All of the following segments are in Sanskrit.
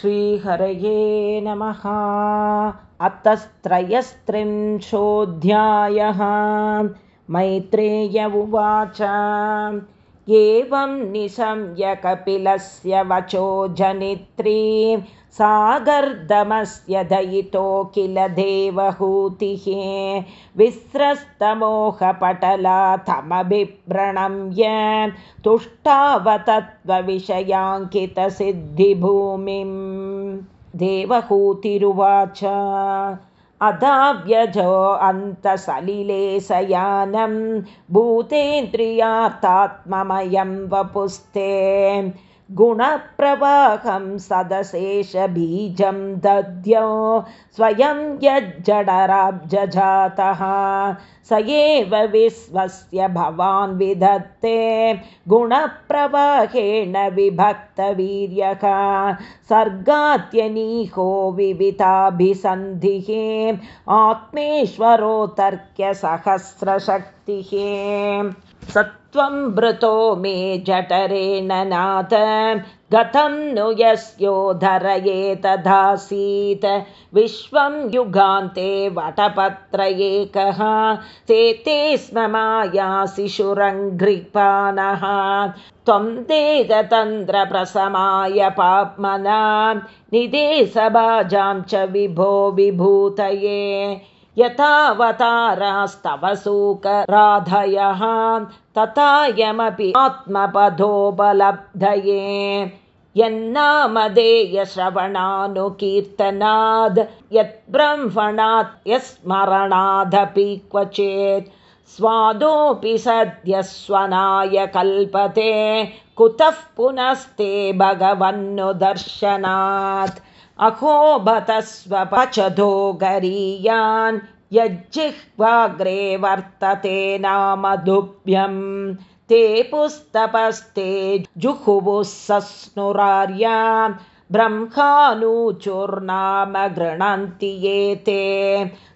श्रीहरये नमः। अतस्त्रयस्त्रिंशोऽध्यायः। मैत्रेय उवाच एवं निशम्यकपिलस्य वचो जनित्री। सागर्दमस्य दयितो किल देवहूतिः। विस्रस्तमोहपटलाथमभिप्रणम्य तुष्टावतत्त्वविषयाङ्कितसिद्धिभूमिं देवहूतिरुवाच अदाव्यजो अन्तसलिलेशयानं भूतेन्द्रियार्थात्ममयं वपुस्ते गुणप्रवाहं सदशेषबीजं दद्यो स्वयं यज्जडराब्जजातः। स एव विश्वस्य भवान् विधत्ते गुणप्रवाहेण विभक्तवीर्यः। सर्गात्यनीहो विविताभिसन्धिः आत्मेश्वरोतर्क्यसहस्रशक्तिः सत्त्वं भृतो मे जठरेण नाथ गतं नु यस्योधरये तथासीत्। विश्वं युगान्ते वटपत्र एकः ते स्म माया शिशुरङ्घ्रिपानः त्वं देहतन्त्रप्रसमाय पाप्मना निदेशबाजां च विभो विभूतये यथावतारास्तव सूकराधयः तथायमपि आत्मपदोपलब्धये यन्नामधेयश्रवणानुकीर्तनाद् यद्ब्रह्मणात् यस्मरणादपि क्वचेत्। स्वादोऽपि सद्यस्वनाय कल्पते कुतः पुनस्ते भगवन्नुदर्शनात् बतस्वपचदो गरीयान् यज्जिह्वाग्रे वर्तते नामदुभ्यं ते पुस्तपस्ते जुहुवुः सस्नुरार्या ब्रह्मानुचुर्नाम गृह्णन्ति ये ते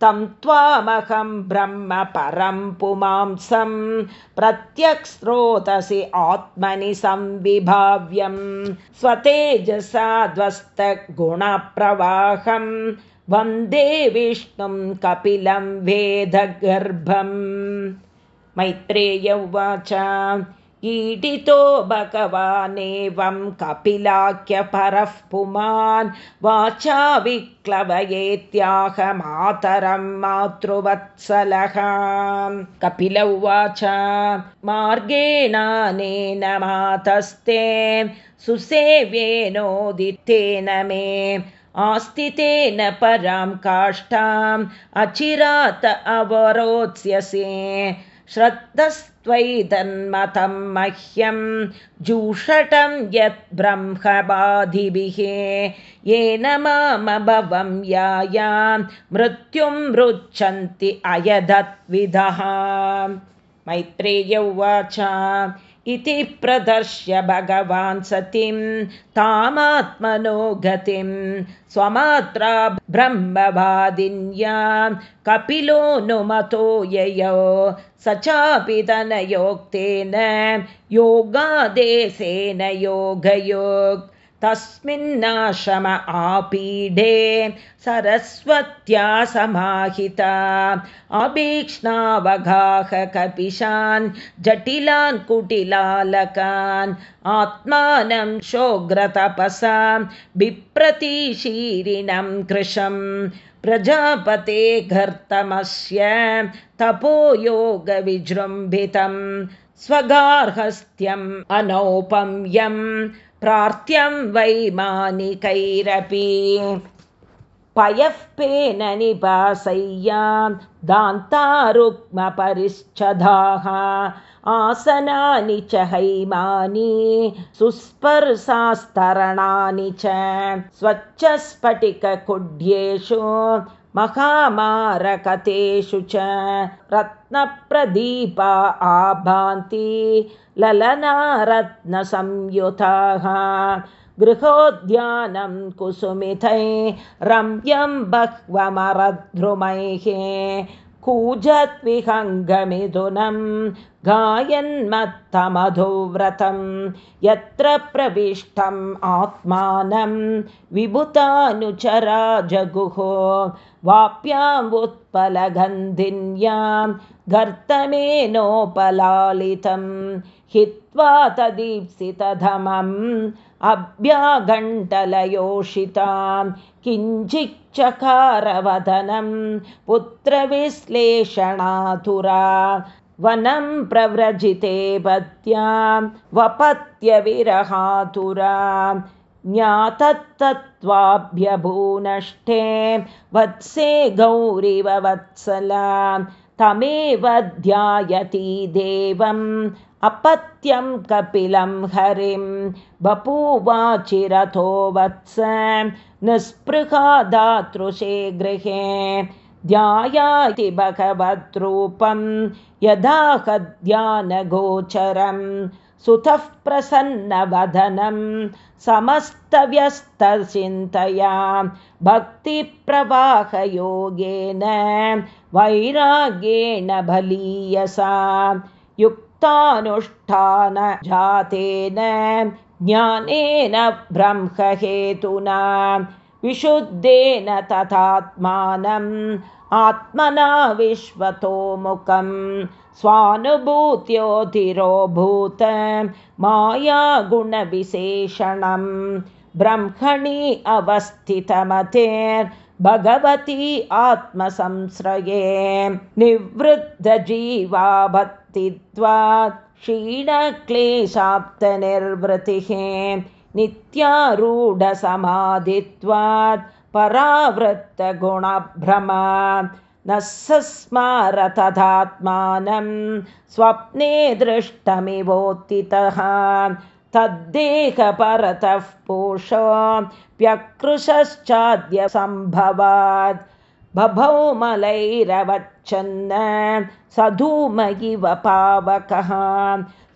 तं त्वामहं ब्रह्म परं पुमांसं प्रत्यक्स्रोतसि आत्मनि संविभाव्यं स्वतेजसाध्वस्तगुणप्रवाहं वन्दे विष्णुं कपिलं वेदगर्भम्। मैत्रेय उवाच ईडितो भगवानेवं कपिलाख्यपरः पुमान् वाचा विक्लवयेत्याहमातरं मातृवत्सलः। कपिल उवाच मार्गेणानेन मातस्ते सुसेव्येनोदितेन मे आस्तितेन परां काष्ठाम् अचिरात अवरोत्स्यसे श्रद्धस्त्वैतन्मतं मह्यं जूषटं यत् ब्रह्मबाधिभिः। येन मामभवं यायां मृत्युं मृच्छन्ति अयदत्विधः। मैत्रेय उवाच इति प्रदर्श्य भगवान् सतीं तामात्मनो गतिं स्वमात्रा ब्रह्मवादिन्यां कपिलोऽनुमतो ययो स चापि तनयोक्तेन योगादेशेन योगयोक् तस्मिन्नाश्रम आपीडे सरस्वत्या समाहिता अभीक्ष्णावगाहकपिशान् जटिलान् कुटिलालकान् आत्मानं शोग्रतपसां बिप्रतिशीरिणं कृशं। प्रजापते घर्तमस्य तपोयोगविजृम्भितं स्वगार्हस्थ्यम् अनौपम्यम् प्रार्थ्यं वैमानिकैरपि पयःपेन निपासय्यां दान्तारुक्मपरिच्छदाः आसनानि च हैमानि सुस्पर्शास्तरणानि च। स्वच्छस्फटिककुड्येषु महामारकतेषु च रत्नप्रदीपा आभान्ति ललनारत्नसंयुताः। गृहोद्यानं कुसुमितै रम्यं बह्वमरद्रुमैः कूजद्विहङ्गमिथुनं गायन्मत्तमधुव्रतं यत्र प्रविष्टम् आत्मानं विभुतानुचरा जगुः वाप्यामुत्पलगन्धिन्यां गर्तमेनोपलालितं हित्वा तदीप्सितधमम् अभ्यागण्टलयोषितां किञ्चिच्चकारवदनं पुत्रविश्लेषणातुरा वनं प्रव्रजिते पत्यां वपत्यविरहातुरा ज्ञातत्तत्त्वाभ्यभूनष्टे वत्से गौरिव वत्सला तमेव ध्यायति देवम् अपत्यं कपिलं हरिं। बपूवाचिरथो वत्स निःस्पृहा दातृशे गृहे। ध्यायाति भगवद्रूपं यदा कद्यानगोचरं सुतः प्रसन्नवदनं समस्तव्यस्तचिन्तया भक्तिप्रवाहयोगेन वैराग्येण बलीयसा युक्तानुष्ठानजातेन ज्ञानेन ब्रह्महेतुना विशुद्धेन तथात्मानम् आत्मना विश्वतोमुखं स्वानुभूत्योतिरोभूत मायागुणविशेषणं ब्रह्मणि अवस्थितमतेर्भगवती आत्मसंश्रये निवृद्धजीवाभक्तित्वात् क्षीणक्लेशाप्तनिर्वृतिः नित्यारूढसमाधित्वात् परावृत्तगुणभ्रमा। न सस्मारतथात्मानं स्वप्ने दृष्टमिवोत्थितः। तद्देहपरतः व्यकृशश्चाद्यसम्भवात्। बभौ मलैरवच्छन्न सधूमयिव पावकः।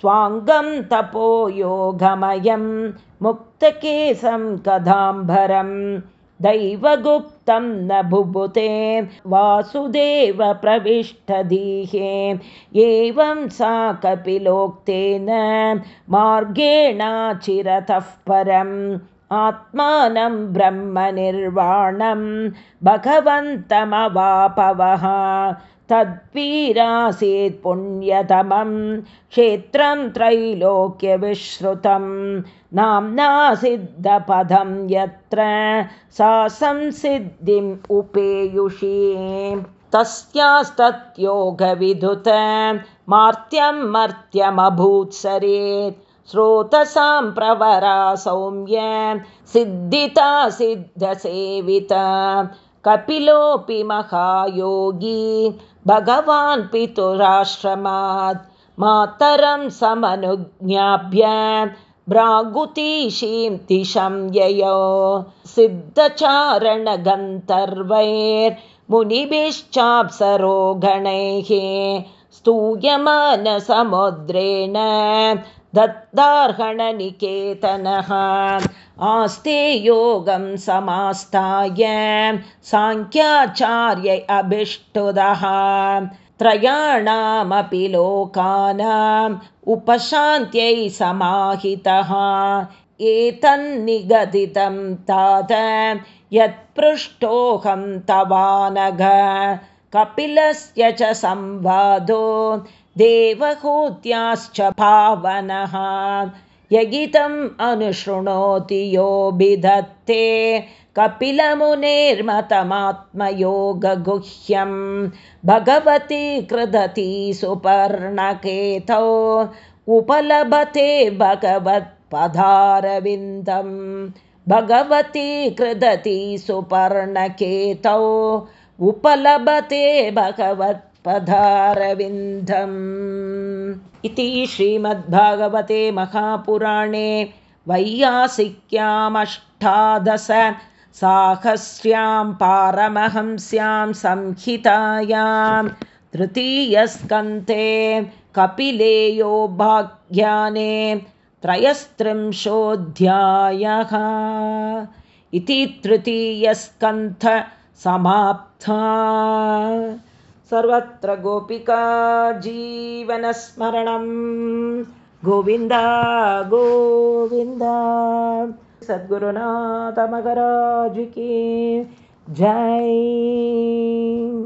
स्वाङ्गं तपोयोगमयं मुक्तकेशं कदाम्बरं दैवगुप्तं न बुभुते वासुदेव प्रविष्टधीहे। एवं सा कपिलोक्तेन मार्गेणाचिरतः परम्। आत्मानं ब्रह्मनिर्वाणं भगवन्तमवापवः तद्वीरासीत् पुण्यतमं क्षेत्रं त्रैलोक्यविश्रुतं नाम्ना सिद्धपदं यत्र सा संसिद्धिम् उपेयुषी। तस्यास्तत्योगविधुत मार्त्यं मर्त्यमभूत्सरेत् स्रोतसां प्रवरा सौम्य सिद्धिता सिद्धसेविता। कपिलोऽपि महायोगी भगवान् पितुराश्रमात् मातरं समनुज्ञाभ्य भ्रागुतीशीं दिशं ययो। सिद्धचारणगन्तर्वैर्मुनिभिश्चाप्सरो गणैः स्तूयमानसमुद्रेण दत्तार्हणनिकेतनः आस्ते योगं समास्ताय साङ्ख्याचार्य अभिष्टुदः त्रयाणामपि लोकानाम् उपशान्त्यै समाहितः। एतन्निगदितं तात यत्पृष्टोऽहं तवानघ। कपिलस्य च संवादो देवहूत्याश्च भावनः। यगितम् अनुशृणोति योऽभिधत्ते कपिलमुनेर्मतमात्मयोगगुह्यं भगवती कृदती सुपर्णकेतौ उपलभते भगवत्पदारविन्दं भगवती कृदती सुपर्णकेतौ उपलभते भगवत् पदारविन्दम् इति श्रीमद्भागवते महापुराणे वैयासिक्यामष्टादश साहस्र्यां पारमहंस्यां संहितायां तृतीयस्कन्ते कपिलेयो भाग्याने त्रयस्त्रिंशोऽध्यायः। इति तृतीयस्कन्थ समाप्ता सर्वत्र गोपिका जीवनस्मरणं। गोविन्द गोविन्द। सद्गुरुनाथमगराजिके जय